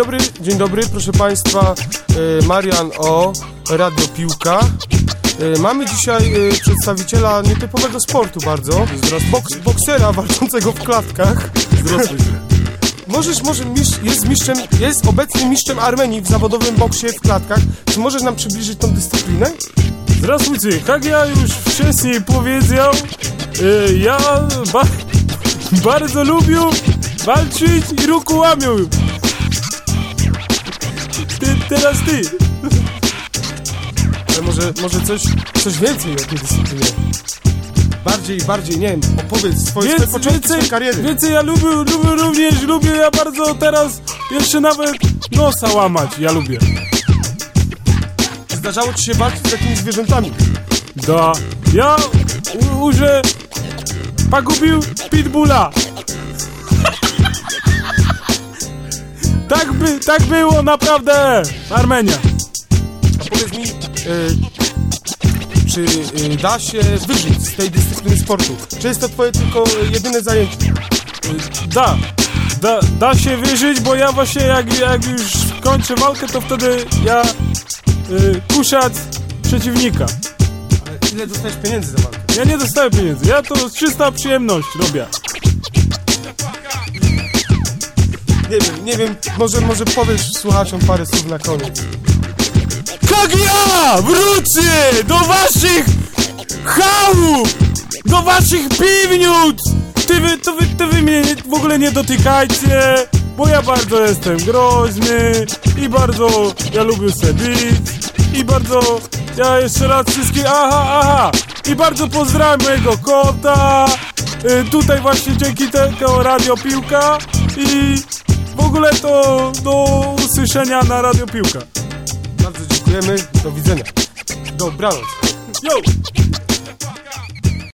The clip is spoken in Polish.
dobry, dzień dobry, proszę Państwa, e, Marian O, Radio Piłka. E, Mamy dzisiaj e, przedstawiciela nietypowego sportu bardzo, Boks, boksera walczącego w klatkach. Możesz, może mistrz, jest mistrzem, jest obecnie mistrzem Armenii w zawodowym boksie w klatkach. Czy możesz nam przybliżyć tą dyscyplinę? Здравствуйте, jak ja już wcześniej powiedział, e, ja ba bardzo lubię walczyć i ruku łamią. Ty, teraz ty! Ale może, może coś, coś więcej o tej dyscyplinie. Bardziej, bardziej, nie wiem, opowiedz swoje, Więc, początki więcej, kariery. Więcej ja lubię, lubię również, lubię ja bardzo teraz jeszcze nawet nosa łamać, ja lubię. Zdarzało ci się walczyć z jakimiś zwierzętami? Da. Ja u, użę... Pagubił pitbulla. Tak by, tak było naprawdę, Armenia. A powiedz mi, e, czy e, da się wyżyć z tej dyscypliny sportu? Czy jest to Twoje tylko jedyne zajęcie? Da, da, da się wierzyć, bo ja właśnie jak, jak już kończę walkę, to wtedy ja y, kusiać przeciwnika. Ale ile dostajesz pieniędzy za walkę? Ja nie dostaję pieniędzy, ja to czysta przyjemność robię. Nie wiem, nie wiem, może, może powiesz słuchaczom parę słów na koniec. Jak ja! Wrócę do waszych chałup, do waszych piwnic, ty wy, to wy, to wy mnie w ogóle nie dotykajcie, bo ja bardzo jestem groźny i bardzo ja lubię se bić i bardzo ja jeszcze raz wszystkich, aha, aha, i bardzo pozdrawiam mojego kota, y, tutaj właśnie dzięki tego Radio Piłka i ogóle to do usłyszenia na Radio Piłka. Bardzo dziękujemy, do widzenia. Dobranoc. Yo!